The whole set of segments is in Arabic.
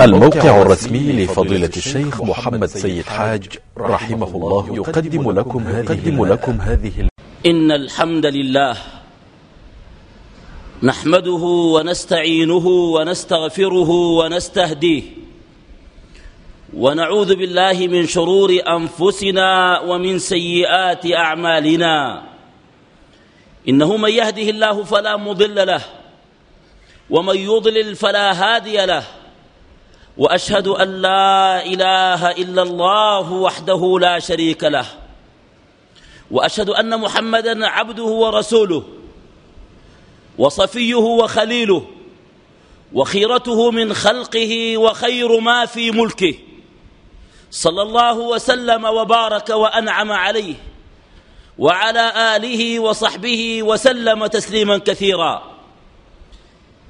الموقع الرسمي لفضيلة الشيخ محمد سيد حاج رحمه الله يقدم لكم يقدم لكم هذه إن الحمد لله نحمده ونستعينه ونستغفره ونستهديه ونعوذ بالله من شرور أنفسنا ومن سيئات أعمالنا. إنه من يهده الله فلا مضل له ومن يضلل فلا هادي له. وأشهد أن لا إله إلا الله وحده لا شريك له. وأشهد أن محمدا عبده ورسوله وصفيه وخليله وخيرته من خلقه وخير ما في ملكه. صلى الله وسلم وبارك وأنعم عليه وعلى آله وصحبه وسلم تسليما كثيرا.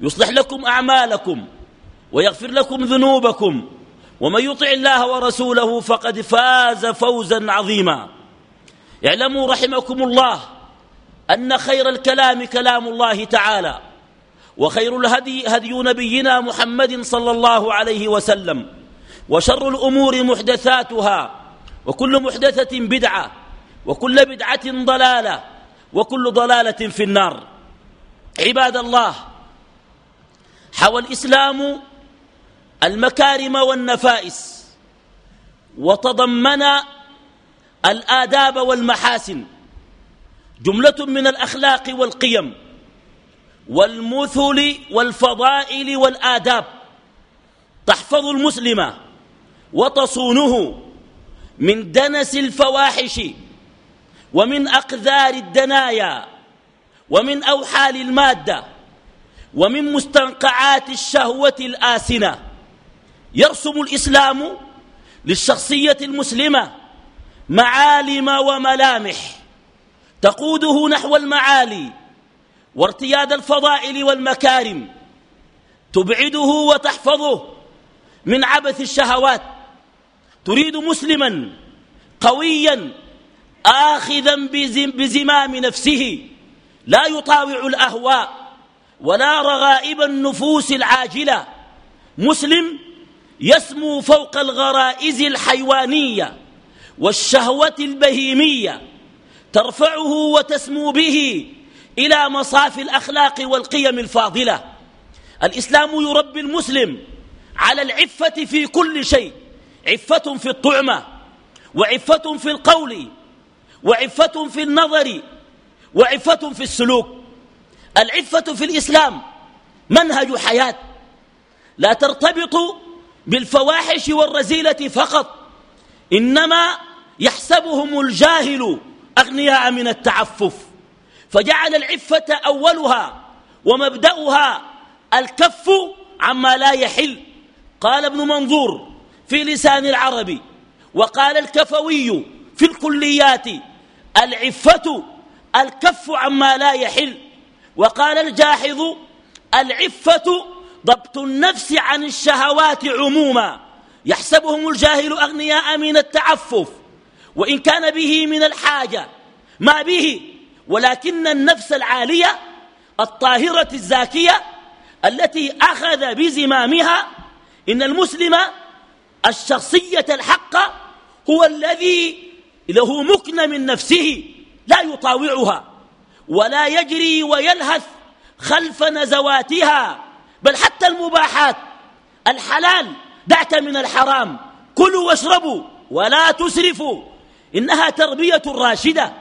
يصلح لكم أعمالكم ويغفر لكم ذنوبكم ومن يطع الله ورسوله فقد فاز فوزا عظيما. اعلموا رحمكم الله أن خير الكلام كلام الله تعالى وخير الهدي هدي نبينا محمد صلى الله عليه وسلم وشر الأمور محدثاتها وكل محدثة بدعة وكل بدعة ضلالة وكل ضلالة في النار. عباد الله حوى الإسلام المكارم والنفائس وتضمن الآداب والمحاسن. جملة من الأخلاق والقيم والمثل والفضائل والآداب. تحفظ المسلم وتصونه من دنس الفواحش ومن أقذار الدنايا ومن أوحال المادة. ومن مستنقعات الشهوة الآسنة. يرسم الإسلام للشخصية المسلمة معالم وملامح. تقوده نحو المعالي وارتياد الفضائل والمكارم. تبعده وتحفظه من عبث الشهوات. تريد مسلما قويا آخذا بزمام نفسه. لا يطاوع الأهواء. ولا رغائب النفوس العاجلة. مسلم يسمو فوق الغرائز الحيوانية والشهوة البهيمية ترفعه وتسمو به إلى مصاف الأخلاق والقيم الفاضلة. الإسلام يربي المسلم على العفة في كل شيء عفة في الطعمة وعفة في القول وعفة في النظر وعفة في السلوك. العفة في الإسلام منهج حياة. لا ترتبط بالفواحش والرزيلة فقط إنما يحسبهم الجاهل أغنياء من التعفف. فجعل العفة أولها ومبدأها الكف عما لا يحل. قال ابن منظور في لسان العربي وقال الكفوي في الكليات العفة الكف عما لا يحل. وقال الجاحظ العفة ضبط النفس عن الشهوات عموما. يحسبهم الجاهل أغنياء من التعفف وإن كان به من الحاجة. ما به ولكن النفس العالية الطاهرة الزاكية التي أخذ بزمامها. إن المسلم الشخصية الحق هو الذي له مكن من نفسه لا يطاوعها. ولا يجري ويلهث خلف نزواتها بل حتى المباحات. الحلال دعك من الحرام. كلوا واشربوا ولا تسرفوا. إنها تربية راشدة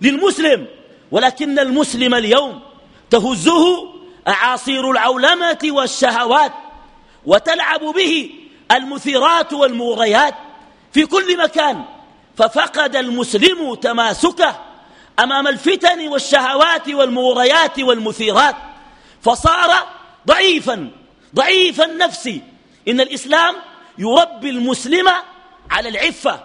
للمسلم ولكن المسلم اليوم تهزه أعاصير العولمة والشهوات وتلعب به المثيرات والمغريات في كل مكان. ففقد المسلم تماسكه. أمام الفتن والشهوات والمغريات والمثيرات فصار ضعيفا ضعيف النفس. إن الإسلام يربي المسلم على العفة.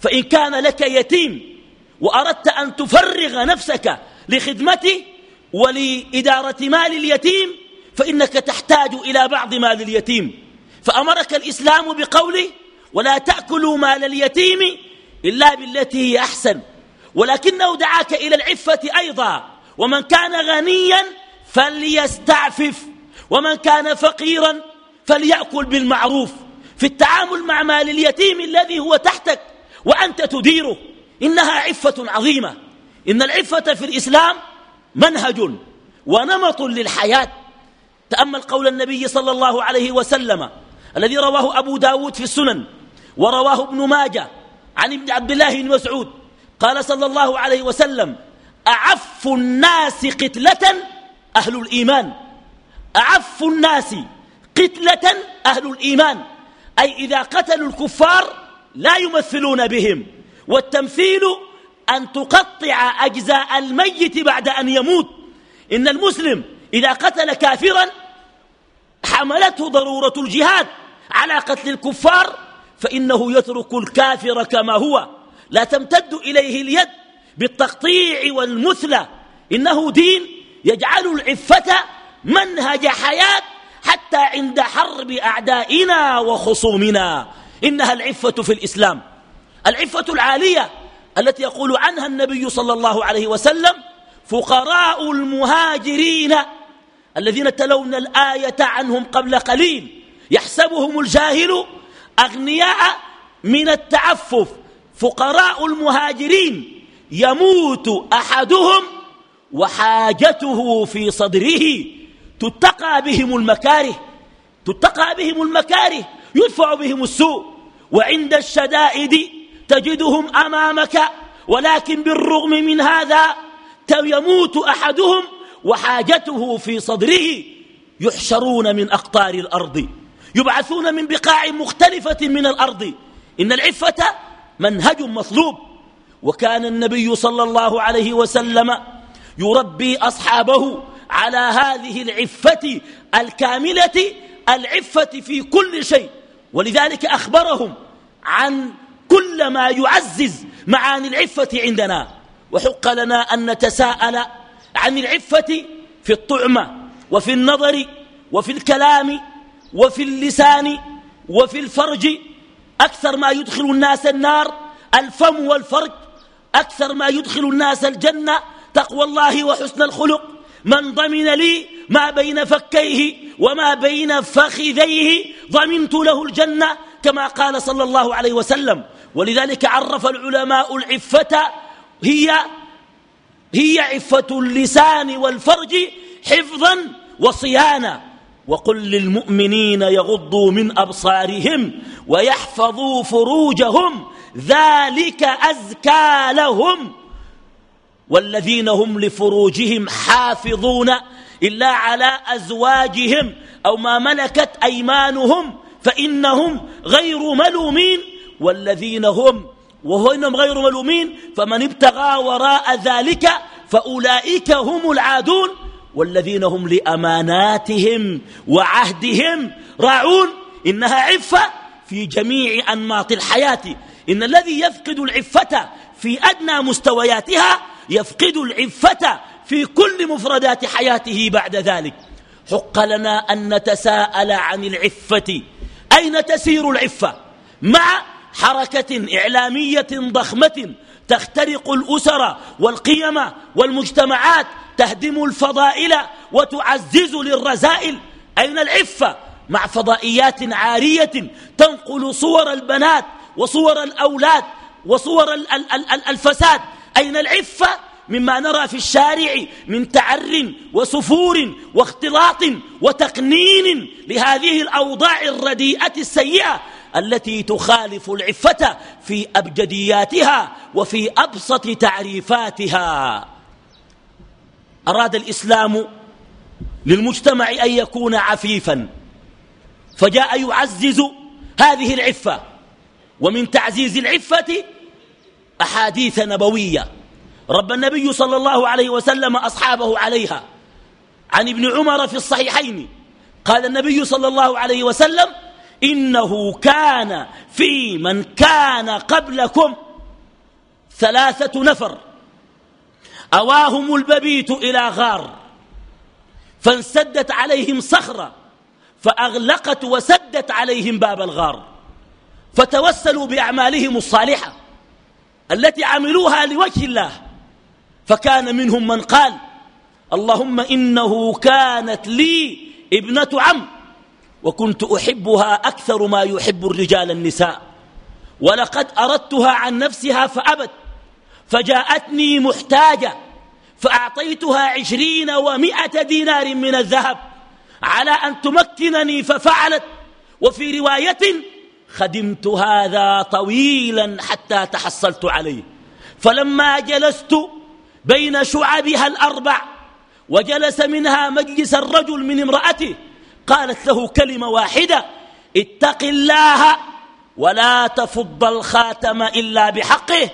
فإن كان لك يتيم وأردت أن تفرغ نفسك لخدمته ولإدارة مال اليتيم فإنك تحتاج إلى بعض مال اليتيم. فأمرك الإسلام بقوله ولا تأكلوا مال اليتيم إلا بالتي هي أحسن. ولكنه دعاك إلى العفة أيضا. ومن كان غنيا فليستعفف. ومن كان فقيرا فليأكل بالمعروف. في التعامل مع مال اليتيم الذي هو تحتك وأنت تديره إنها عفة عظيمة. إن العفة في الإسلام منهج ونمط للحياة. تأمل قول النبي صلى الله عليه وسلم الذي رواه أبو داود في السنن ورواه ابن ماجه عن ابن عبد الله بن مسعود قال صلى الله عليه وسلم أعف الناس قتلة أهل الإيمان. أعف الناس قتلة أهل الإيمان. أي إذا قتلوا الكفار لا يمثلون بهم. والتمثيل أن تقطع أجزاء الميت بعد أن يموت. إن المسلم إذا قتل كافرا حملته ضرورة الجهاد على قتل الكفار فإنه يترك الكافر كما هو. لا تمتد إليه اليد بالتقطيع والمثلى. إنه دين يجعل العفة منهج حياة حتى عند حرب أعدائنا وخصومنا. إنها العفة في الإسلام. العفة العالية التي يقول عنها النبي صلى الله عليه وسلم فقراء المهاجرين الذين تلون الآية عنهم قبل قليل يحسبهم الجاهل أغنياء من التعفف. فقراء المهاجرين يموت أحدهم وحاجته في صدره تتقى بهم المكاره تتقى بهم المكاره يدفع بهم السوء. وعند الشدائد تجدهم أمامك ولكن بالرغم من هذا يموت أحدهم وحاجته في صدره. يحشرون من أقطار الأرض يبعثون من بقاع مختلفة من الأرض. إن العفة منهج مطلوب. وكان النبي صلى الله عليه وسلم يربي أصحابه على هذه العفة الكاملة العفة في كل شيء. ولذلك أخبرهم عن كل ما يعزز معاني العفة عندنا. وحق لنا أن نتساءل عن العفة في الطعمة وفي النظر وفي الكلام وفي اللسان وفي الفرج أكثر ما يدخل الناس النار الفم والفرج أكثر ما يدخل الناس الجنة تقوى الله وحسن الخلق. من ضمن لي ما بين فكيه وما بين فخذيه ضمنت له الجنة كما قال صلى الله عليه وسلم. ولذلك عرف العلماء العفة هي هي عفة اللسان والفرج حفظا وصيانة وقل للمؤمنين يغضوا من أبصارهم ويحفظوا فروجهم ذلك أزكى لهم والذين هم لفروجهم حافظون إلا على أزواجهم أو ما ملكت أيمانهم فإنهم غير ملومين والذين هم وهم غير ملومين فمن ابتغى وراء ذلك فأولئك هم العادون والذين هم لأماناتهم وعهدهم راعون إنها عفة في جميع أنماط الحياة. إن الذي يفقد العفة في أدنى مستوياتها يفقد العفة في كل مفردات حياته بعد ذلك. حق لنا أن نتساءل عن العفة. أين تسير العفة؟ مع حركة إعلامية ضخمة تخترق الأسر والقيم والمجتمعات تهدم الفضائل وتعزز للرذائل أين العفة؟ مع فضائيات عارية تنقل صور البنات وصور الأولاد وصور الفساد. أين العفة؟ مما نرى في الشارع من تعر وسفور واختلاط وتقنين لهذه الأوضاع الرديئة السيئة التي تخالف العفة في أبجدياتها وفي أبسط تعريفاتها. أراد الإسلام للمجتمع أن يكون عفيفا فجاء يعزز هذه العفة. ومن تعزيز العفة أحاديث نبوية. رب النبي صلى الله عليه وسلم أصحابه عليها. عن ابن عمر في الصحيحين قال النبي صلى الله عليه وسلم إنه كان في من كان قبلكم ثلاثة نفر. أواهم الببيت إلى غار فانسدت عليهم صخرة فأغلقت وسدت عليهم باب الغار فتوسلوا بأعمالهم الصالحة التي عملوها لوجه الله. فكان منهم من قال اللهم إنه كانت لي ابنة عم وكنت أحبها أكثر ما يحب الرجال النساء ولقد أردتها عن نفسها فأبت فجاءتني محتاجة فأعطيتها عشرين ومائة دينار من الذهب على أن تمكنني ففعلت. وفي رواية خدمت هذا طويلا حتى تحصلت عليه. فلما جلست بين شعبها الأربع وجلس منها مجلس الرجل من امرأته قالت له كلمة واحدة اتق الله ولا تفض الخاتم إلا بحقه.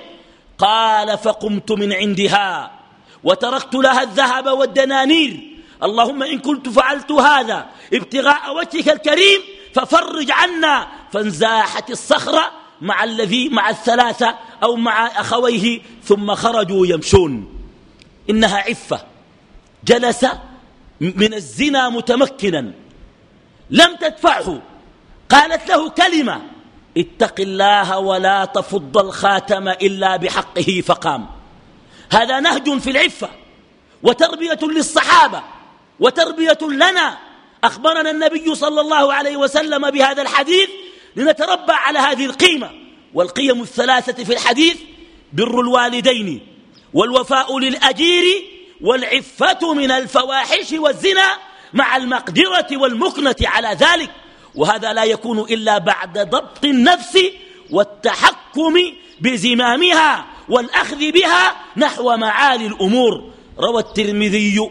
قال فقمت من عندها وتركت لها الذهب والدنانير. اللهم إن كنت فعلت هذا ابتغاء وجهك الكريم ففرج عنا. فانزاحت الصخرة مع الذي مع الثلاثة أو مع أخويه ثم خرجوا يمشون. إنها عفة. جلس من الزنا متمكنا. لم تدفعه. قالت له كلمة. اتق الله ولا تفض الخاتم إلا بحقه فقام. هذا نهج في العفة وتربية للصحابة وتربية لنا. أخبرنا النبي صلى الله عليه وسلم بهذا الحديث لنتربى على هذه القيمة. والقيم الثلاثة في الحديث بر الوالدين والوفاء للأجير والعفة من الفواحش والزنا مع المقدرة والمكنة على ذلك. وهذا لا يكون إلا بعد ضبط النفس والتحكم بزمامها والأخذ بها نحو معالي الأمور. روى الترمذي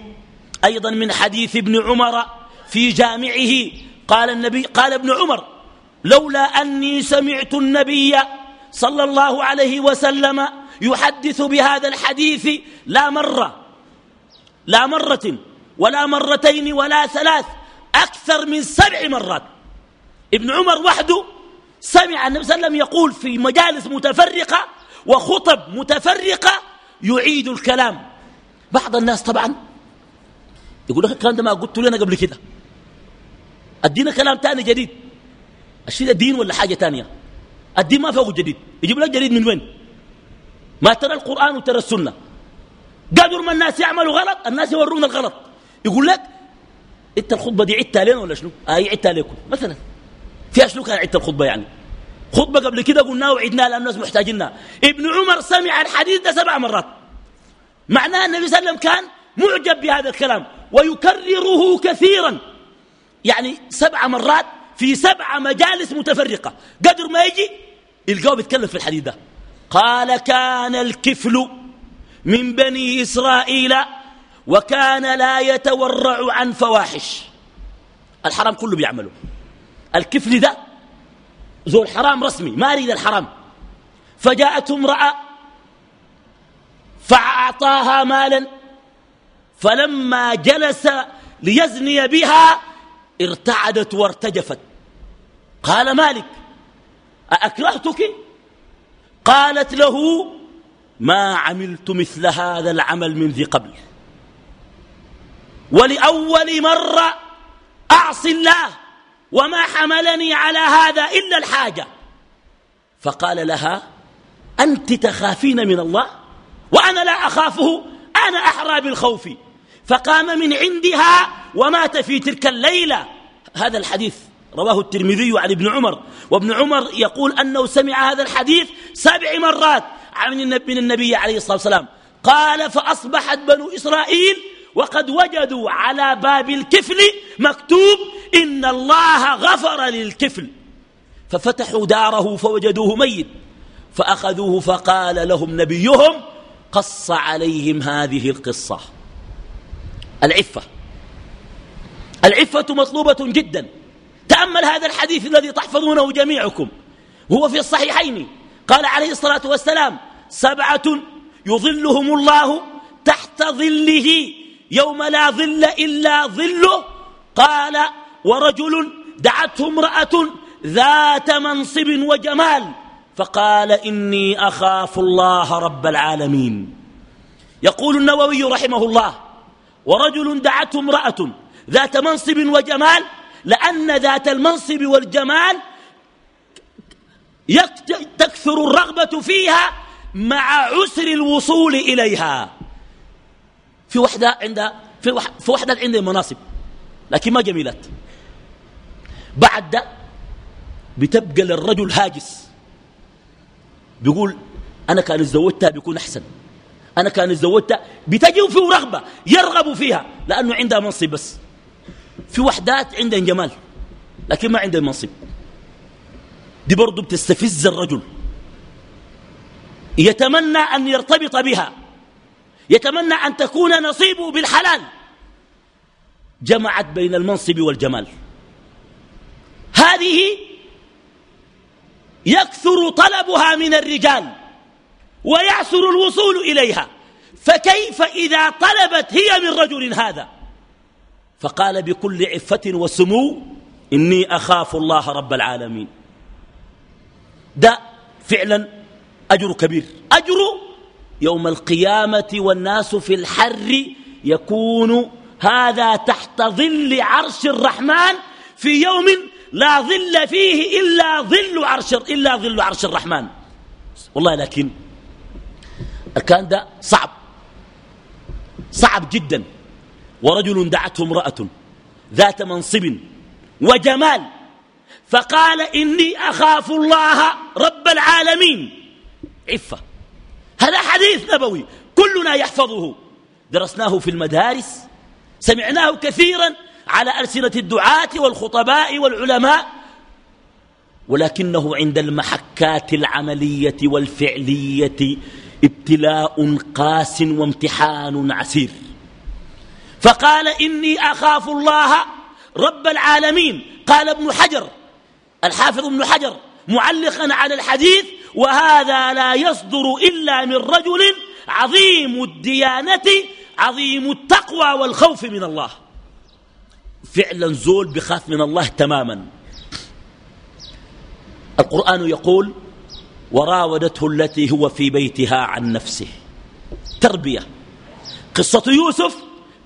أيضا من حديث ابن عمر في جامعه. قال النبي قال ابن عمر لولا أني سمعت النبي صلى الله عليه وسلم يحدث بهذا الحديث لا مرة لا مرة ولا مرتين ولا ثلاث أكثر من سبع مرات. ابن عمر وحده سمع النبي صلى الله عليه وسلم يقول في مجالس متفرقة وخطب متفرقة يعيد الكلام. بعض الناس طبعا يقول لك الكلام ده ما قلت لنا قبل كده. أدينا كلام تاني جديد. الشيء ده دين ولا حاجة تانية؟ الدين ما فوق جديد. يجيب لك جديد من وين؟ ما ترى القرآن وترى السنة. قادر ما الناس يعملوا غلط الناس يورونا الغلط. يقول لك إنت الخطبة دي عدتها لنا ولا شنو؟ اي آه عدتها لكم مثلا. فيها شنو كان عدت الخطبة يعني؟ خطبة قبل كده قلناها وعدناها لأن الناس محتاجينها. ابن عمر سمع الحديث ده سبع مرات. معناه النبي صلى الله عليه وسلم كان معجب بهذا الكلام ويكرره كثيرا. يعني سبع مرات في سبع مجالس متفرقة. قدر ما يجي يلقاه بيتكلم في الحديث ده. قال كان الكفل من بني إسرائيل وكان لا يتورع عن فواحش. الحرام كله بيعمله. الكفل ده ذو الحرام رسمي ما يريد الحرام. فجاءته امرأة فأعطاها مالا فلما جلس ليزني بها ارتعدت وارتجفت. قال مالك أأكرهتك؟ قالت له ما عملت مثل هذا العمل من ذي قبل. ولأول مرة أعصي الله. وما حملني على هذا إلا الحاجة. فقال لها أنت تخافين من الله؟ وأنا لا أخافه أنا أحرى بالخوف. فقام من عندها ومات في تلك الليلة. هذا الحديث رواه الترمذي عن ابن عمر. وابن عمر يقول أنه سمع هذا الحديث سبع مرات من النبي عليه الصلاة والسلام. قال فأصبحت بنو إسرائيل وقد وجدوا على باب الكفل مكتوب إن الله غفر للكفل. ففتحوا داره فوجدوه ميت. فأخذوه فقال لهم نبيهم قص عليهم هذه القصة. العفة. العفة مطلوبة جدا. تأمل هذا الحديث الذي تحفظونه جميعكم. هو في الصحيحين. قال عليه الصلاة والسلام سبعة يظلهم الله تحت ظله. يوم لا ظل إلا ظله. قال ورجل دعته امرأة ذات منصب وجمال. فقال إني أخاف الله رب العالمين. يقول النووي رحمه الله ورجل دعته امرأة ذات منصب وجمال لأن ذات المنصب والجمال تكثر الرغبة فيها مع عسر الوصول إليها. في وحدة عندها في, وح في وحدة عندها مناصب لكن ما جميلات. بعد ده بتبقى للرجل هاجس. بيقول أنا كان اتزوجتها بيكون أحسن. أنا كان اتزوجتها بتجي فيه رغبة يرغب فيها لأنه عندها منصب بس. في وحدات عندها جمال لكن ما عندها منصب. دي برضو بتستفز الرجل. يتمنى أن يرتبط بها. يتمنى أن تكون نصيبه بالحلال. جمعت بين المنصب والجمال. هذه يكثر طلبها من الرجال ويعسر الوصول إليها. فكيف إذا طلبت هي من رجل هذا؟ فقال بكل عفة وسمو إني أخاف الله رب العالمين. ده فعلا أجر كبير. أجر يوم القيامة والناس في الحر يكون هذا تحت ظل عرش الرحمن في يوم لا ظل فيه إلا ظل عرش إلا ظل عرش الرحمن. والله لكن كان ده صعب. صعب جدا. ورجل دعته امرأة ذات منصب وجمال فقال إني أخاف الله رب العالمين. عفة. هذا حديث نبوي كلنا يحفظه. درسناه في المدارس سمعناه كثيرا على ألسنة الدعاة والخطباء والعلماء ولكنه عند المحكات العملية والفعلية ابتلاء قاس وامتحان عسير. فقال إني أخاف الله رب العالمين. قال ابن حجر الحافظ ابن حجر معلقا على الحديث وهذا لا يصدر إلا من رجل عظيم الديانة عظيم التقوى والخوف من الله. فعلا زول بخاف من الله تماما. القرآن يقول وراودته التي هو في بيتها عن نفسه. تربية. قصة يوسف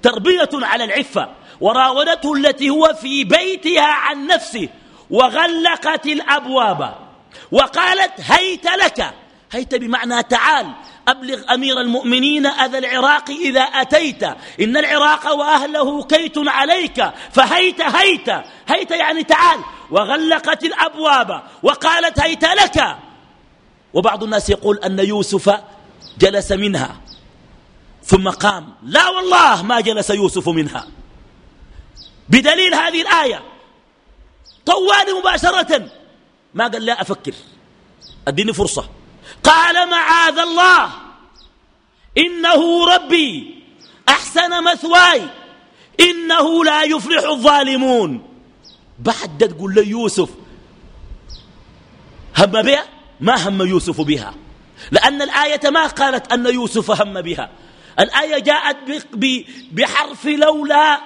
تربية على العفة. وراودته التي هو في بيتها عن نفسه وغلقت الأبواب. وقالت هيت لك. هيت بمعنى تعال. أبلغ أمير المؤمنين أذى العراق إذا أتيت. إن العراق وأهله كيت عليك. فهيت هيت. هيت يعني تعال. وغلقت الأبواب. وقالت هيت لك. وبعض الناس يقول أن يوسف جلس منها. ثم قام. لا والله ما جلس يوسف منها. بدليل هذه الآية. طوالي مباشرة. ما قال لا أفكر. أديني فرصة. قال معاذ الله. إنه ربي. أحسن مثواي. إنه لا يفلح الظالمون. بعد تقول لي يوسف. هم بها؟ ما هم يوسف بها. لأن الآية ما قالت أن يوسف هم بها. الآية جاءت بحرف لولا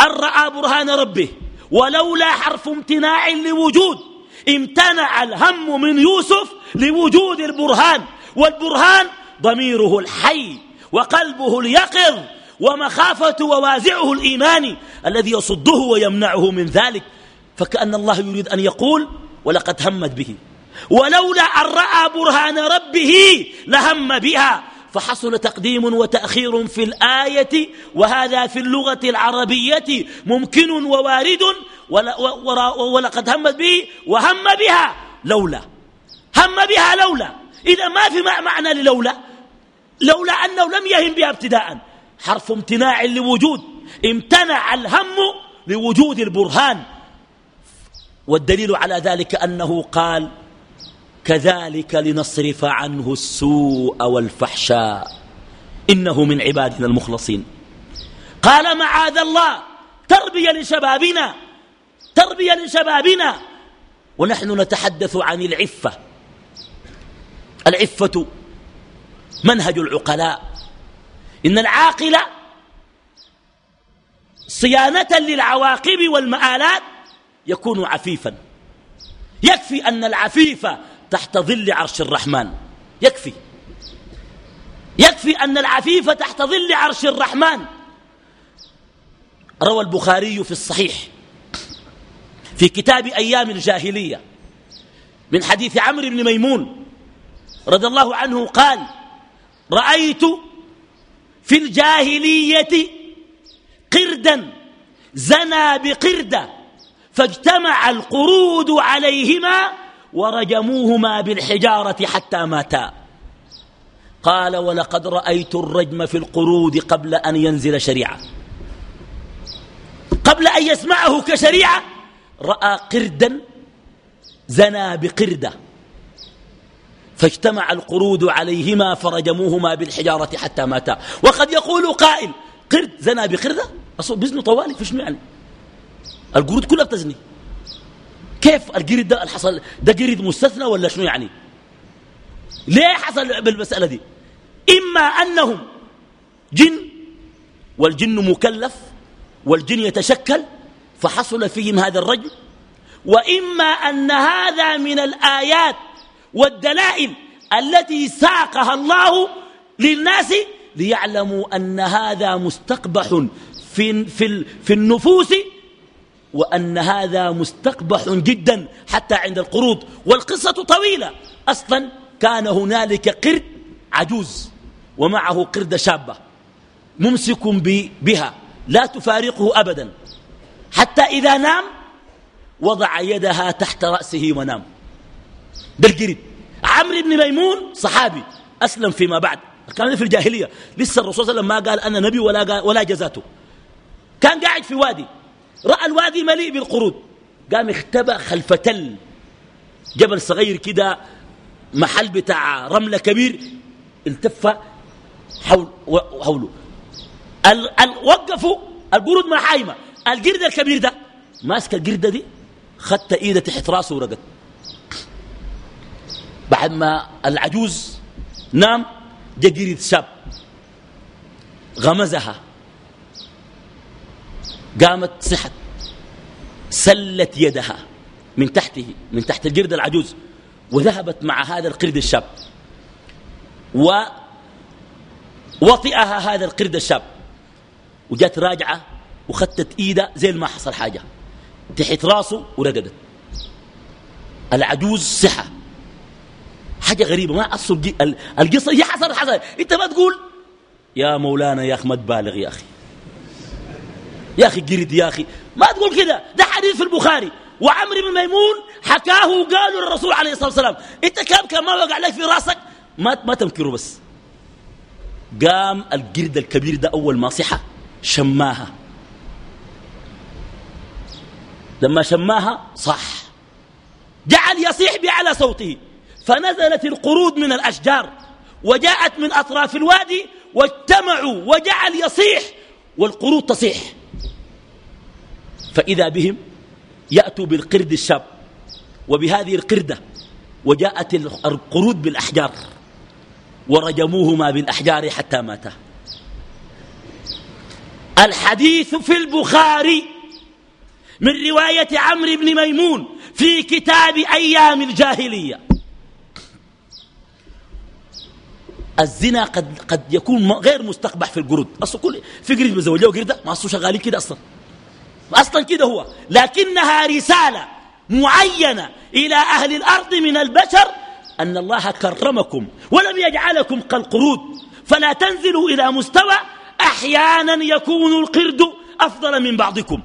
أن رأى برهان ربه. ولولا حرف امتناع لوجود. امتنع الهم من يوسف لوجود البرهان والبرهان ضميره الحي وقلبه اليقظ ومخافة ووازعه الإيماني الذي يصده ويمنعه من ذلك. فكأن الله يريد أن يقول ولقد همت به ولولا أن رأى برهان ربه لهم بها فحصل تقديم وتأخير في الآية وهذا في اللغة العربية ممكن ووارد ولقد همت به وهم بها لولا. هم بها لولا. إذا ما في معنى للولا. لولا أنه لم يهم بها ابتداء. حرف امتناع لوجود. امتنع الهم لوجود البرهان. والدليل على ذلك أنه قال كذلك لنصرف عنه السوء والفحشاء. إنه من عبادنا المخلصين. قال معاذ الله تربية لشبابنا. تربية لشبابنا. ونحن نتحدث عن العفة. العفة منهج العقلاء. إن العاقل صيانة للعواقب والمآلات يكون عفيفا. يكفي أن العفيف تحت ظل عرش الرحمن. يكفي. يكفي أن العفيف تحت ظل عرش الرحمن. روى البخاري في الصحيح. في كتاب أيام الجاهلية من حديث عمرو بن ميمون رضي الله عنه قال رأيت في الجاهلية قردا زنى بقردة فاجتمع القرود عليهما ورجموهما بالحجارة حتى ماتا. قال ولقد رأيت الرجم في القرود قبل أن ينزل شريعة. قبل أن يسمعه كشريعة رأى قردا زنى بقردة. فاجتمع القرود عليهما فرجموهما بالحجارة حتى ماتا. وقد يقول قائل قرد زنى بقردة؟ أصول بزنه طوالي في شنو يعني القرود كلها بتزني. كيف القرد ده الحصل؟ ده قرد مستثنى ولا شنو يعني؟ ليه حصل بالمسألة دي؟ إما أنهم جن والجن مكلف والجن يتشكل فحصل فيهم هذا الرجل. وإما أن هذا من الآيات والدلائل التي ساقها الله للناس ليعلموا أن هذا مستقبح في, في, في النفوس وأن هذا مستقبح جدا حتى عند القروض والقصة طويلة. أصلا كان هنالك قرد عجوز ومعه قرد شابة ممسك بها. لا تفارقه أبدا. حتى إذا نام وضع يدها تحت رأسه ونام. بالقرد عمرو بن ميمون صحابي أسلم فيما بعد. كان في الجاهلية. لسه الرسول صلى الله عليه وسلم ما قال أنا نبي ولا, قال ولا جزاته. كان قاعد في وادي. رأى الوادي مليء بالقرود. قام اختبأ خلف تل جبل صغير كده محل بتاع رملة كبير. التف حول حوله. ال ال وقفوا القرود ما حايمة. القرد الكبير ده ماسك القردة دي خدت إيده تحت راسه ورقد بعد ما العجوز نام جا قرد شاب غمزها. قامت صحت سلت يدها من تحته من تحت القرد العجوز وذهبت مع هذا القرد الشاب. ووطئها هذا القرد الشاب. وجات راجعة وخدت إيده زي ما حصل حاجة. تحت راسه ورقدت العجوز صحة. حاجة غريبة ما أصل القصة هي حصل حصل أنت ما تقول يا مولانا يا أخي ما تبالغ يا أخي. يا أخي قرد يا أخي. ما تقول كده. ده حديث في البخاري. وعمرو بن ميمون حكاه وقالوا للرسول عليه الصلاة والسلام أنت كم كان ما وقع لك في راسك ما ما تنكره بس. قام القرد الكبير ده أول ما صحى شماها. لما شماها صح. جعل يصيح بأعلى صوته. فنزلت القرود من الأشجار وجاءت من أطراف الوادي واجتمعوا وجعل يصيح والقرود تصيح. فإذا بهم يأتوا بالقرد الشاب وبهذه القردة وجاءت القرود بالأحجار ورجموهما بالأحجار حتى ماتا. الحديث في البخاري من رواية عمرو بن ميمون في كتاب أيام الجاهلية. الزنا قد, قد يكون غير مستقبح في القرود. أصلا كل في قرد بزوجه وقردة ما أصلا شغالين كده أصلا. أصلا كده هو. لكنها رسالة معينة إلى أهل الأرض من البشر أن الله كرمكم ولم يجعلكم كالقرود. فلا تنزلوا إلى مستوى أحيانا يكون القرد أفضل من بعضكم.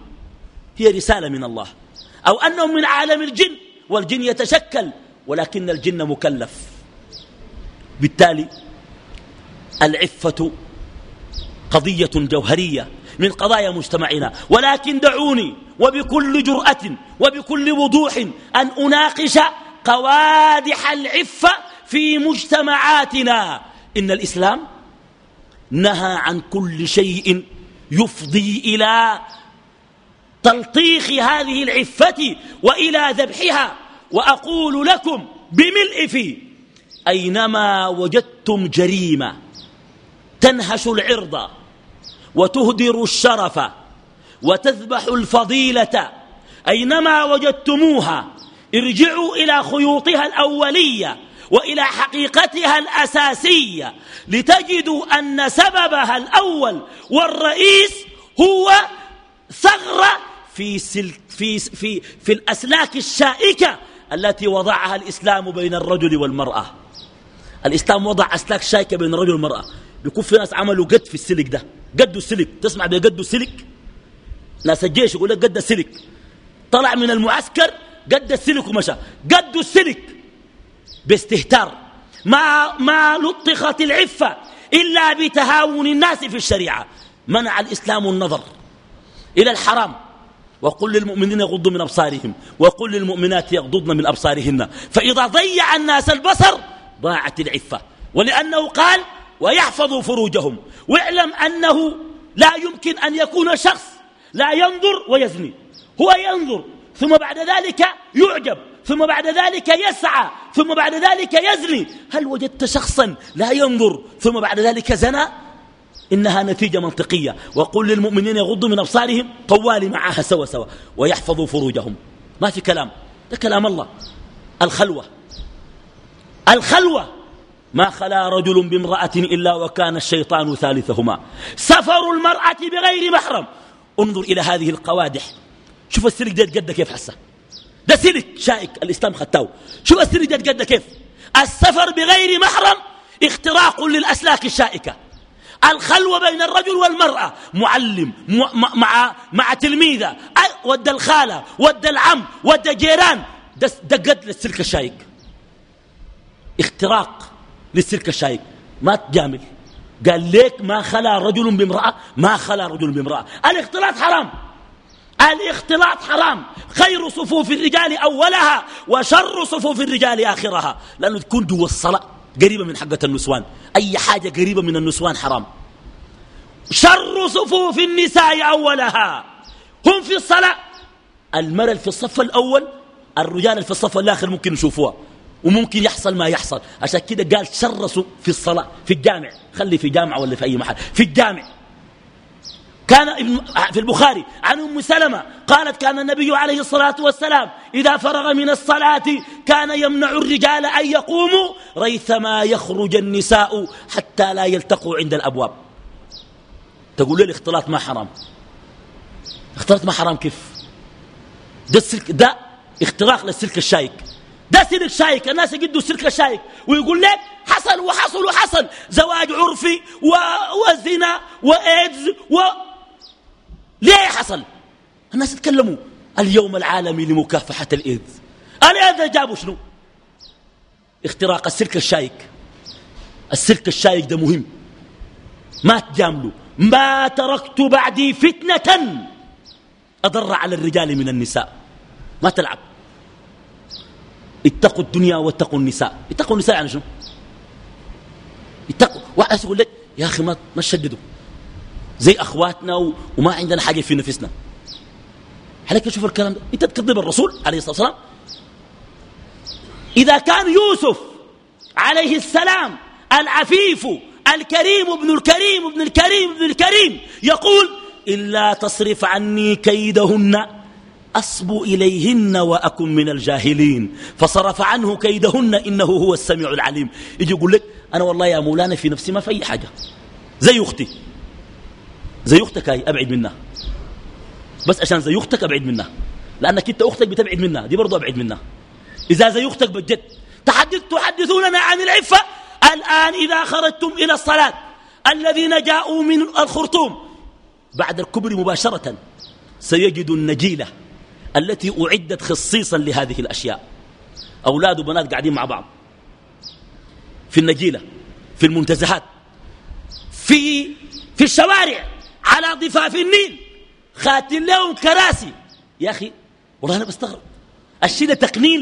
هي رسالة من الله. أو أنهم من عالم الجن والجن يتشكل ولكن الجن مكلف. بالتالي العفة قضية جوهرية من قضايا مجتمعنا. ولكن دعوني وبكل جرأة وبكل وضوح أن أناقش قوادح العفة في مجتمعاتنا. إن الإسلام نهى عن كل شيء يفضي إلى تلطيخ هذه العفة وإلى ذبحها وأقول لكم بملء في أينما وجدتم جريمة تنهش العرض وتهدر الشرف وتذبح الفضيلة أينما وجدتموها ارجعوا إلى خيوطها الأولية وإلى حقيقتها الأساسية لتجدوا أن سببها الأول والرئيس هو ثغرة في, سلك في, في, في الأسلاك الشائكة التي وضعها الإسلام بين الرجل والمرأة. الإسلام وضع أسلاك شائكة بين الرجل والمرأة. بيكون في ناس عملوا قد في السلك ده. قدوا السلك. تسمع بقدوا السلك؟ ناس الجيش يقول لك قد السلك. طلع من المعسكر قد السلك ومشى. قدوا السلك باستهتار. ما, ما لطخت العفة إلا بتهاون الناس في الشريعة. منع الإسلام النظر إلى الحرام. وقل للمؤمنين يغضوا من أبصارهم وقل للمؤمنات يغضضن من أبصارهن. فإذا ضيع الناس البصر ضاعت العفة. ولأنه قال ويحفظوا فروجهم. واعلم أنه لا يمكن أن يكون شخص لا ينظر ويزني. هو ينظر ثم بعد ذلك يعجب ثم بعد ذلك يسعى ثم بعد ذلك يزني. هل وجدت شخصا لا ينظر ثم بعد ذلك زنى؟ إنها نتيجة منطقية. وقل للمؤمنين يغضوا من أبصارهم طوالي معها سوا سوا ويحفظوا فروجهم. ما في كلام. ده كلام الله. الخلوة. الخلوة. ما خلا رجل بامرأة إلا وكان الشيطان ثالثهما. سفر المرأة بغير محرم. انظر إلى هذه القوادح. شوف السلك ده قد كيف حسه. ده سلك شائك الإسلام خطاو شوف السلك ده قد كيف. السفر بغير محرم اختراق للأسلاك الشائكة. الخلوة بين الرجل والمرأة. معلم مع, مع تلميذة. ودى الخالة ودى العم ودى جيران. ده للسلك الشايك اختراق للسلك الشايك ما تجامل. قال ليك ما خلا رجل بامرأة؟ ما خلا رجل بامرأة. الاختلاط حرام. الاختلاط حرام. خير صفوف الرجال أولها وشر صفوف الرجال آخرها. لأنه تكون دو الصلاة. قريبة من حقة النسوان. أي حاجة قريبة من النسوان حرام. شر صفوف النساء أولها. هم في الصلاة. المرأة في الصف الأول الرجال في الصف الآخر ممكن يشوفوها. وممكن يحصل ما يحصل. عشان كده قال شرسوا في الصلاة. في الجامع. خلي في جامعة ولا في أي محل. في الجامع. كان في البخاري عن أم سلمة قالت كان النبي عليه الصلاة والسلام إذا فرغ من الصلاة كان يمنع الرجال أن يقوموا ريثما يخرج النساء حتى لا يلتقوا عند الأبواب. تقول لي الاختلاط ما حرام. اختلاط ما حرام كيف؟ ده السلك ده اختراق للسلك الشايك ده سلك شايك الناس يجدوا السلك الشايك ويقول لك حصل وحصل وحصل زواج عرفي و... وزنا وإيدز و ليه حصل؟ الناس يتكلموا اليوم العالمي لمكافحة الإيدز. الإيدز جابوا شنو؟ اختراق السلك الشايك السلك الشايك ده مهم. ما تجاملوا. ما تركت بعدي فتنة أضر على الرجال من النساء. ما تلعب. اتقوا الدنيا واتقوا النساء. اتقوا النساء يعني شنو؟ اتقوا. واحد يقول لك يا أخي ما تشددوا. زي أخواتنا وما عندنا حاجة في نفسنا. عليك شوف الكلام ده. انت تكذب الرسول عليه الصلاة والسلام؟ إذا كان يوسف عليه السلام العفيف الكريم ابن الكريم ابن الكريم ابن الكريم يقول إلا تصرف عني كيدهن أصب إليهن وأكن من الجاهلين. فصرف عنه كيدهن إنه هو السميع العليم. يجي يقول لك أنا والله يا مولانا في نفسي ما في أي حاجة. زي أختي. زي أختك هاي أبعد منها. بس عشان زي أختك أبعد منها. لأنك أنت أختك بتبعد منها. دي برضو أبعد منها. إذا زي أختك بجد تحدث تحدثوننا عن العفة. الآن إذا خرجتم إلى الصلاة الذين جاءوا من الخرطوم بعد الكبر مباشرة سيجدوا النجيلة التي أعدت خصيصا لهذه الأشياء. أولاد وبنات قاعدين مع بعض. في النجيلة في المنتزهات في في الشوارع. على ضفاف النيل. خاتم لهم كراسي. يا أخي والله أنا بستغرب. الشيء ده تقنين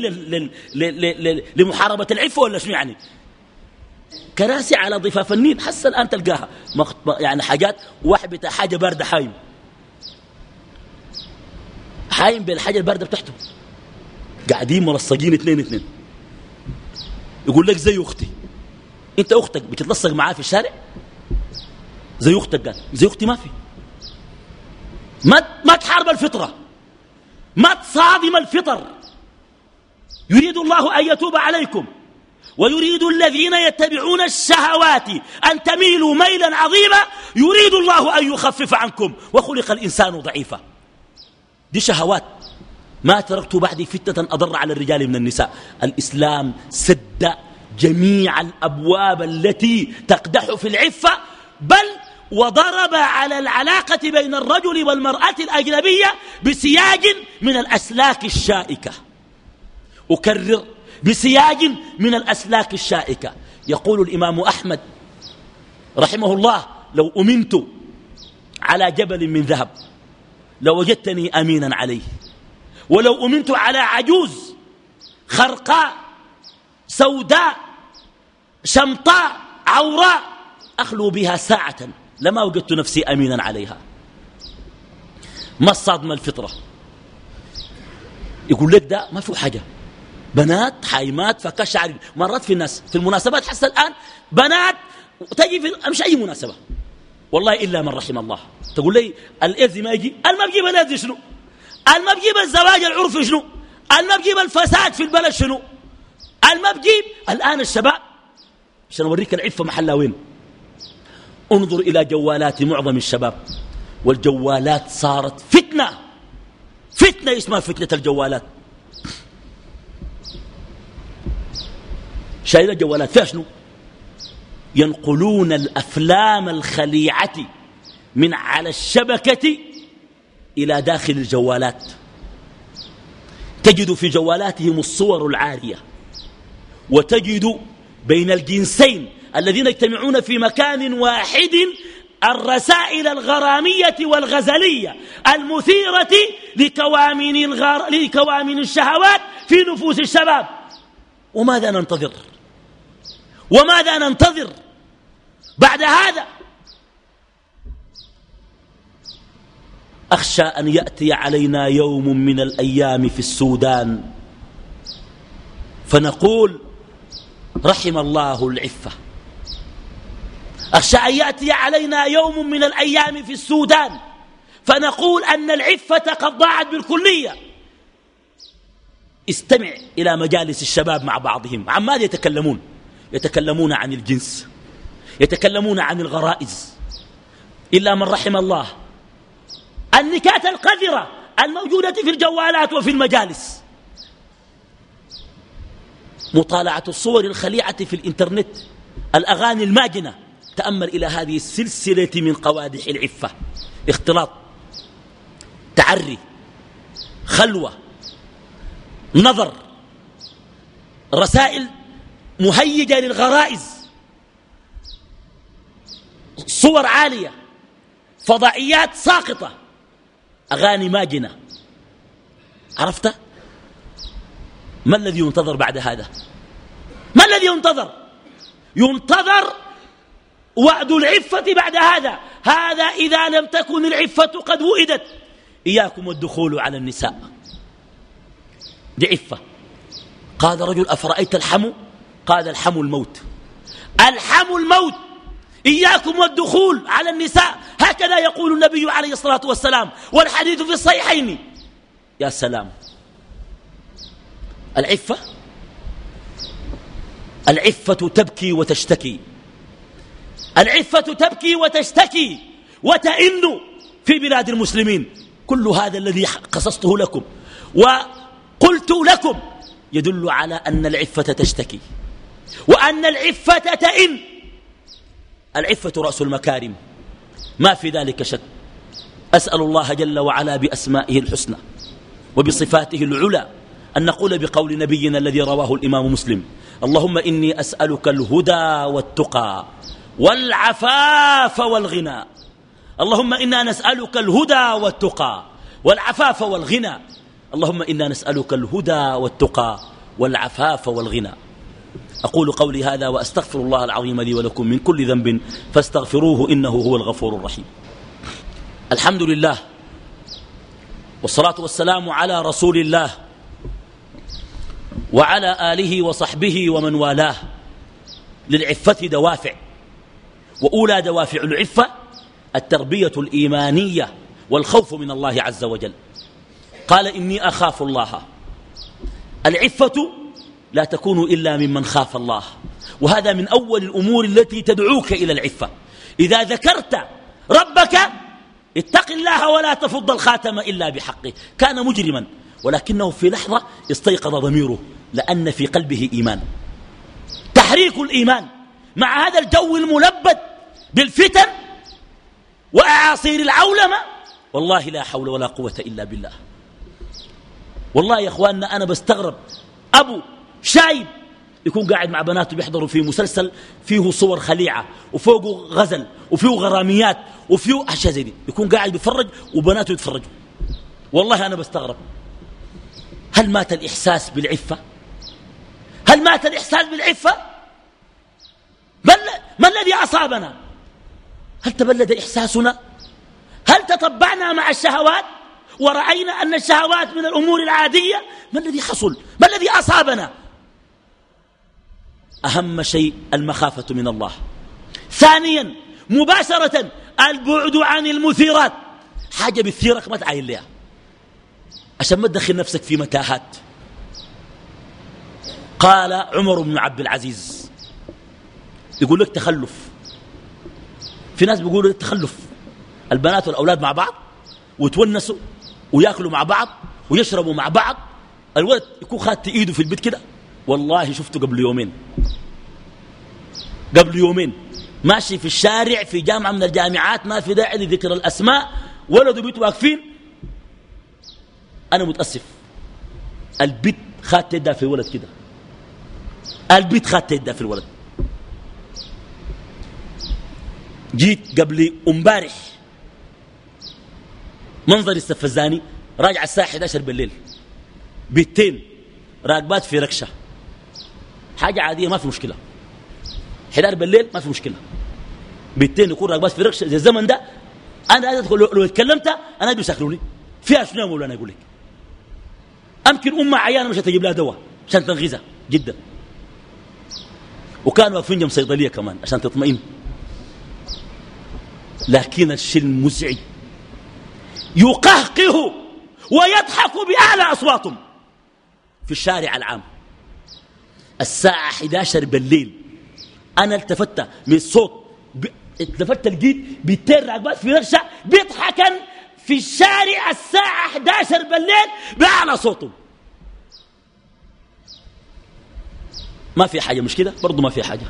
لمحاربة العفة ولا شنو يعني؟ كراسي على ضفاف النيل حسا الآن تلقاها. يعني حاجات بتاع حاجة باردة حايم. حايم بالحاجة الباردة بتاعته. قاعدين ملصقين اثنين اثنين. يقول لك زي أختي. أنت أختك بتتلصق معاه في الشارع؟ زي أختك قال زي أختي ما في. ما ما تحارب الفطرة. ما تصادم الفطر. يريد الله أن يتوب عليكم. ويريد الذين يتبعون الشهوات أن تميلوا ميلا عظيما. يريد الله أن يخفف عنكم. وخلق الإنسان ضعيفا. دي شهوات. ما تركت بعدي فتنة أضر على الرجال من النساء. الإسلام سد جميع الأبواب التي تقدح في العفة. بل وضرب على العلاقة بين الرجل والمرأة الأجنبية بسياج من الأسلاك الشائكة. أكرر بسياج من الأسلاك الشائكة. يقول الإمام أحمد رحمه الله لو أمنت على جبل من ذهب لوجدتني أمينا عليه. ولو أمنت على عجوز خرقاء سوداء شمطاء عوراء أخلو بها ساعة. لما وجدت نفسي أمينا عليها. ما الصادمة الفطرة؟ يقول لك ده ما في حاجة. بنات حايمات فكش شعر مرات في الناس. في المناسبات حتى الآن بنات تجي في مش أي مناسبة. والله إلا من رحم الله. تقول لي الإذ ما يجي؟ ما بجيب الإذ شنو؟ ما بجيب الزواج العرفي شنو؟ ما بجيب الفساد في البلد شنو؟ ما بجيب الآن الشباب عشان أوريك العفة محلها وين؟ انظر إلى جوالات معظم الشباب والجوالات صارت فتنة فتنة اسمها فتنة الجوالات. شايل الجوالات فيها شنو؟ ينقلون الأفلام الخليعة من على الشبكة إلى داخل الجوالات. تجد في جوالاتهم الصور العارية وتجد بين الجنسين الذين يجتمعون في مكان واحد الرسائل الغرامية والغزلية المثيرة لكوامن, الغر... لكوامن الشهوات في نفوس الشباب. وماذا ننتظر؟ وماذا ننتظر بعد هذا؟ أخشى أن يأتي علينا يوم من الأيام في السودان. فنقول رحم الله العفة. أخشى أن يأتي علينا يوم من الأيام في السودان فنقول أن العفة قد ضاعت بالكلية. استمع إلى مجالس الشباب مع بعضهم. عن ماذا يتكلمون؟ يتكلمون عن الجنس يتكلمون عن الغرائز. إلا من رحم الله. النكات القذرة الموجودة في الجوالات وفي المجالس. مطالعة الصور الخليعة في الإنترنت الأغاني الماجنة. تأمل إلى هذه السلسلة من قوادح العفة. اختلاط تعري خلوة نظر رسائل مهيجة للغرائز. صور عالية فضائيات ساقطة. أغاني ماجنة. عرفت؟ ما الذي ينتظر بعد هذا؟ ما الذي ينتظر؟ ينتظر وعد العفة بعد هذا. هذا إذا لم تكن العفة قد وئدت. إياكم الدخول على النساء. دي عفة قال رجل أفرأيت الحمو؟ قال الحمو الموت. الحمو الموت. إياكم والدخول على النساء. هكذا يقول النبي عليه الصلاة والسلام. والحديث في الصحيحين. يا سلام. العفة؟ العفة تبكي وتشتكي. العفة تبكي وتشتكي وتئن في بلاد المسلمين. كل هذا الذي قصصته لكم وقلت لكم يدل على أن العفة تشتكي وأن العفة تئن. العفة رأس المكارم. ما في ذلك شك. أسأل الله جل وعلا بأسمائه الحسنى وبصفاته العلى أن نقول بقول نبينا الذي رواه الإمام مسلم اللهم إني أسألك الهدى والتقى. والعفاف والغنى. اللهم إنا نسألك الهدى والتقى. والعفاف والغنى. اللهم إنا نسألك الهدى والتقى. والعفاف والغنى. أقول قولي هذا وأستغفر الله العظيم لي ولكم من كل ذنب فاستغفروه إنه هو الغفور الرحيم. الحمد لله. والصلاة والسلام على رسول الله. وعلى آله وصحبه ومن والاه. للعفة دوافع. وأولى دوافع العفة التربية الإيمانية والخوف من الله عز وجل. قال إني أخاف الله. العفة لا تكونوا إلا ممن خاف الله. وهذا من أول الأمور التي تدعوك إلى العفة. إذا ذكرت ربك اتق الله ولا تفض الخاتم إلا بحقه. كان مجرما ولكنه في لحظة استيقظ ضميره لأن في قلبه إيمان. تحريك الإيمان مع هذا الجو الملبد بالفتن وأعاصير العولمة والله لا حول ولا قوة إلا بالله. والله يا أخواننا أنا بستغرب. أبو شايب يكون قاعد مع بناته بيحضروا في مسلسل فيه صور خليعة وفوقه غزل وفيه غراميات وفيه أشياء زي دي. يكون قاعد بيتفرج وبناته يتفرجوا. والله أنا بستغرب. هل مات الإحساس بالعفة؟ هل مات الإحساس بالعفة؟ ما, ما الذي أصابنا؟ هل تبلد إحساسنا؟ هل تطبعنا مع الشهوات؟ ورأينا أن الشهوات من الأمور العادية؟ ما الذي حصل؟ ما الذي أصابنا؟ أهم شيء المخافة من الله. ثانيا مباشرة البعد عن المثيرات. حاجة بتثيرك ما تعاين لها. عشان ما تدخل نفسك في متاهات. قال عمر بن عبد العزيز يقول لك تخلف. في ناس بيقولوا تخلف. البنات والأولاد مع بعض ويتونسوا ويأكلوا مع بعض ويشربوا مع بعض. الولد يكون خاتت إيده في البيت كده. والله شفته قبل يومين. قبل يومين. ماشي في الشارع في جامعة من الجامعات ما في داعي لذكر الأسماء. ولده بيت واقفين. أنا متأسف. البيت خات يدها في الولد كده. البيت خات يدها في الولد. جيت قبل امبارح. منظر استفزاني راجع الساعة 11 بالليل. بيتين راكبات في ركشة. حاجة عادية ما في مشكلة. 11 بالليل ما في مشكلة. بيتين يكون راكبات في ركشة. زي الزمن ده أنا أدخل لو اتكلمت أنا بيساكلوني فيها شنو يا مولانا يقول لك؟ أمكن أمة عيانة مش هتجيب لها دواء عشان تنغيزها. جدا. وكانوا واقفين جنب صيدلية كمان عشان تطمئن. لكن الشيء المزعج. يقهقه ويضحك بأعلى أصواتهم. في الشارع العام. الساعة 11 بالليل. أنا التفت من الصوت التفت لقيت بيتين راكبات في رشة بيضحكن في الشارع الساعة 11 بالليل بأعلى صوته ما في حاجة مش كده برضو ما في حاجة.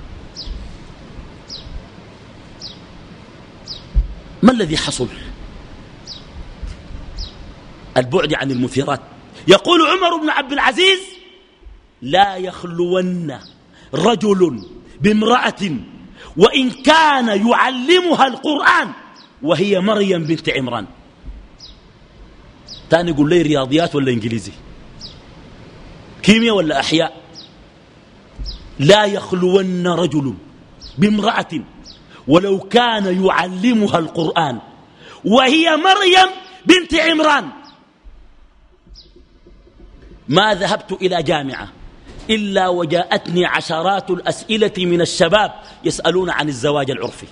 ما الذي حصل؟ البعد عن المثيرات. يقول عمر بن عبد العزيز لا يخلون رجل بامرأة وإن كان يعلمها القرآن وهي مريم بنت عمران. تاني يقول لي رياضيات ولا إنجليزي؟ كيمياء ولا أحياء؟ لا يخلون رجل بامرأة ولو كان يعلمها القرآن. وهي مريم بنت عمران. ما ذهبت إلى جامعة إلا وجاءتني عشرات الأسئلة من الشباب يسألون عن الزواج العرفي.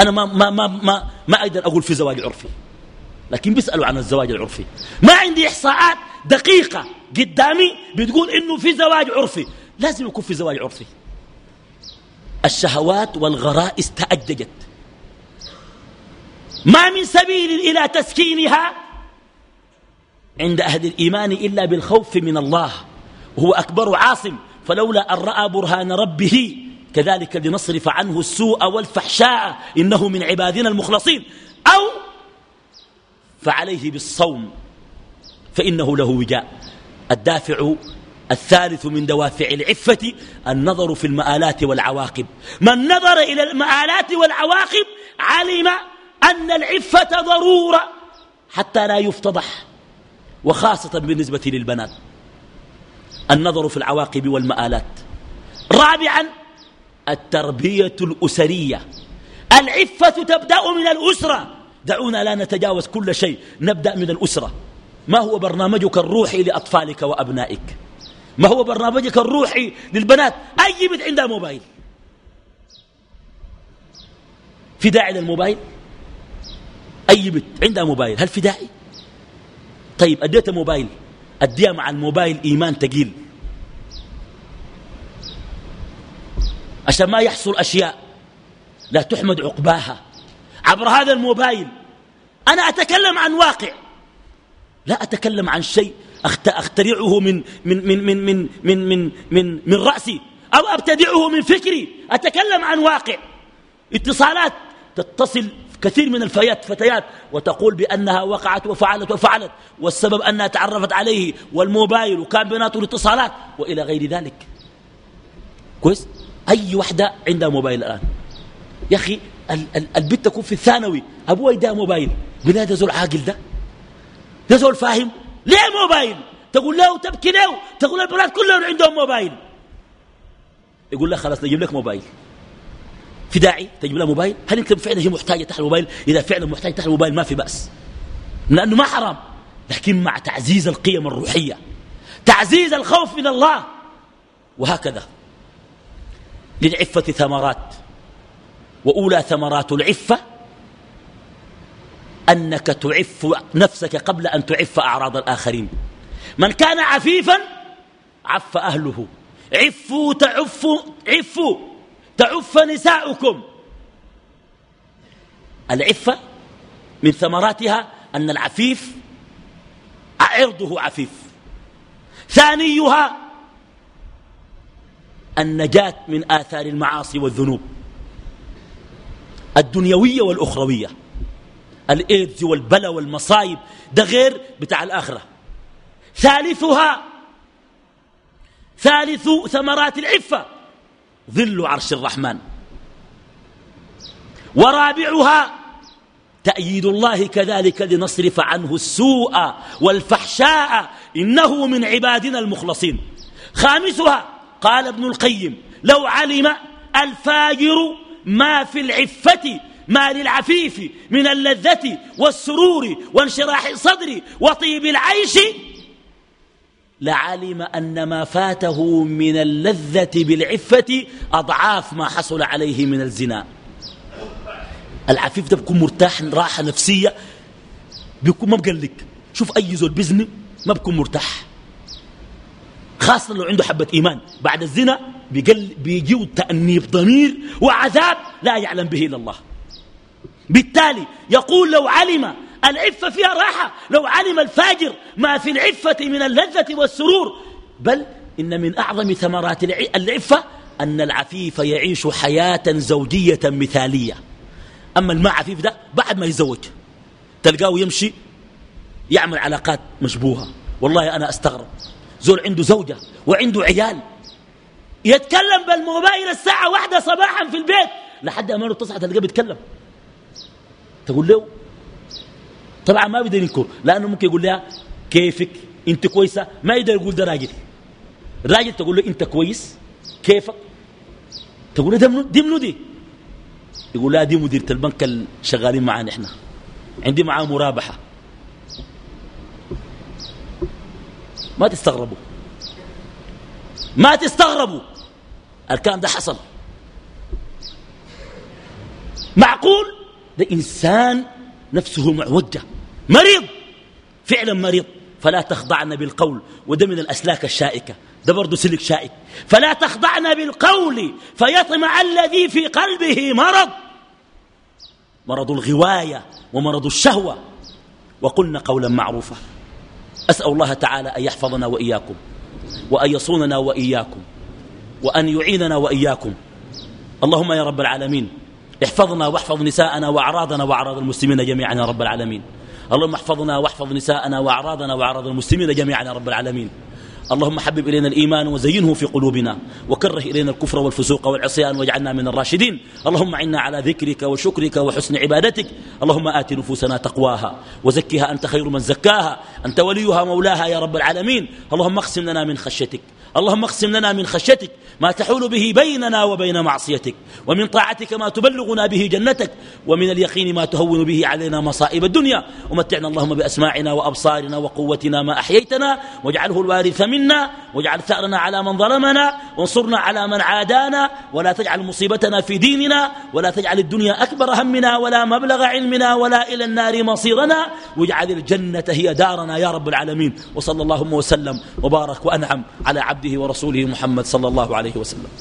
أنا ما, ما, ما, ما, ما أقدر أقول في زواج عرفي لكن بيسألوا عن الزواج العرفي. ما عندي إحصاءات دقيقة قدامي بتقول إنه في زواج عرفي. لازم يكون في زواج عرفي. الشهوات والغرائز تأججت. ما من سبيل إلى تسكينها عند أهل الإيمان إلا بالخوف من الله. وهو أكبر عاصم. فلولا أن رأى برهان ربه كذلك لنصرف عنه السوء والفحشاء إنه من عبادنا المخلصين. أو فعليه بالصوم فإنه له وجاء. الدافع الثالث من دوافع العفة النظر في المآلات والعواقب. من نظر إلى المآلات والعواقب علم أن العفة ضرورة حتى لا يفتضح وخاصة بالنسبة للبنات. النظر في العواقب والمآلات. رابعا التربية الأسرية. العفة تبدأ من الأسرة. دعونا لا نتجاوز كل شيء نبدأ من الأسرة. ما هو برنامجك الروحي لأطفالك وأبنائك؟ ما هو برنامجك الروحي للبنات؟ أي بنت عندها موبايل في داعي للموبايل أي بنت عندها موبايل هل في داعي طيب أديت موبايل. أديها مع الموبايل إيمان تقيل. عشان ما يحصل أشياء لا تحمد عقباها. عبر هذا الموبايل أنا أتكلم عن واقع. لا أتكلم عن شيء أخترعه من من من من من من من من, من رأسي أو أبتدعه من فكري. أتكلم عن واقع. اتصالات تتصل كثير من الفتيات فتيات وتقول بأنها وقعت وفعلت وفعلت والسبب أنها تعرفت عليه والموبايل وكان بيناته الاتصالات وإلى غير ذلك. كويس؟ أي وحدة عندها موبايل الآن؟ يا أخي البنت تكون في الثانوي أبوها يديها موبايل. بلا ده زول عاقل ده. ده زول فاهم. ليه موبايل؟ تقول له تبكي له تقول البنات كلهم عندهم موبايل. يقول لك خلاص نجيب لك موبايل. في داعي تجيب لها موبايل؟ هل انت فعلا هي محتاجة تحت الموبايل؟ إذا فعلا محتاجه تحت الموبايل ما في بأس. لأنه ما حرام. لكن مع تعزيز القيم الروحية تعزيز الخوف من الله وهكذا. للعفة ثمرات. وأولى ثمرات العفة أنك تعف نفسك قبل أن تعف أعراض الآخرين. من كان عفيفا عف أهله. عفوا تعفوا عفوا تعف نساؤكم. العفة من ثمراتها أن العفيف عرضه عفيف. ثانيها النجاة من آثار المعاصي والذنوب. الدنيوية والأخروية. الإيدز والبلا والمصايب ده غير بتاع الآخرة. ثالثها ثالث ثمرات العفة ظل عرش الرحمن. ورابعها تأييد الله كذلك لنصرف عنه السوء والفحشاء إنه من عبادنا المخلصين. خامسها قال ابن القيم لو علم الفاجر ما في العفة ما للعفيف من اللذة والسرور وانشراح الصدر وطيب العيش لعلم أن ما فاته من اللذة بالعفة أضعاف ما حصل عليه من الزنا. العفيف ده بيكون مرتاح راحة نفسية بيكون ما بقلق. شوف أي زول بزني ما بيكون مرتاح. خاصة لو عنده حبة إيمان. بعد الزنا بيجيو تأنيب ضمير وعذاب لا يعلم به إلا الله. بالتالي يقول لو علم العفة فيها راحة لو علم الفاجر ما في العفة من اللذة والسرور. بل إن من أعظم ثمرات العفة أن العفيف يعيش حياة زوجية مثالية. أما الماء عفيف ده بعد ما يتزوج تلقاه يمشي يعمل علاقات مشبوهة. والله أنا أستغرب. زول عنده زوجة وعنده عيال يتكلم بالموبايل الساعة واحدة صباحا في البيت لحد أمانه تصحى تلقاه بيتكلم. تقول له طبعا ما بيقدر ينكر لأنه ممكن يقول لها كيفك؟ أنت كويسة؟ ما يقدر يقول ده راجل. الراجل تقول له أنت كويس؟ كيفك؟ تقول له دي منو دي؟ يقول لها دي مديرة البنك اللي شغالين معانا إحنا. عندي معاه مرابحة. ما تستغربوا. ما تستغربوا. الكلام ده حصل. معقول؟ ده إنسان نفسه معوجة. مريض. فعلا مريض. فلا تخضعن بالقول. وده من الأسلاك الشائكة. ده برضه سلك شائك. فلا تخضعن بالقول. فيطمع الذي في قلبه مرض. مرض الغواية ومرض الشهوة. وقلنا قولا معروفا. أسأل الله تعالى أن يحفظنا وإياكم. وأن يصوننا وإياكم. وأن يعيننا وإياكم. اللهم يا رب العالمين. احفظنا واحفظ نساءنا وأعراضنا وأعراض المسلمين جميعا يا رب العالمين. اللهم احفظنا واحفظ نساءنا وأعراضنا وأعراض المسلمين جميعا يا رب العالمين. اللهم حبب إلينا الإيمان وزينه في قلوبنا وكره إلينا الكفر والفسوق والعصيان واجعلنا من الراشدين. اللهم عنا على ذكرك وشكرك وحسن عبادتك. اللهم آت نفوسنا تقواها وزكها أنت خير من زكاها. أنت وليها مولاها يا رب العالمين. اللهم اقسم لنا من خشيتك اللهم اقسم لنا من خشيتك ما تحول به بيننا وبين معصيتك ومن طاعتك ما تبلغنا به جنتك ومن اليقين ما تهون به علينا مصائب الدنيا. ومتعنا اللهم بأسماعنا وأبصارنا وقوتنا ما أحييتنا واجعله الوارث منا واجعل ثأرنا على من ظلمنا وانصرنا على من عادانا ولا تجعل مصيبتنا في ديننا ولا تجعل الدنيا أكبر همنا ولا مبلغ علمنا ولا إلى النار مصيرنا. واجعل الجنة هي دارنا يا رب العالمين. وصلى اللهم وسلم وبارك وأنعم على عبده ورسوله محمد صلى الله عليه وسلم.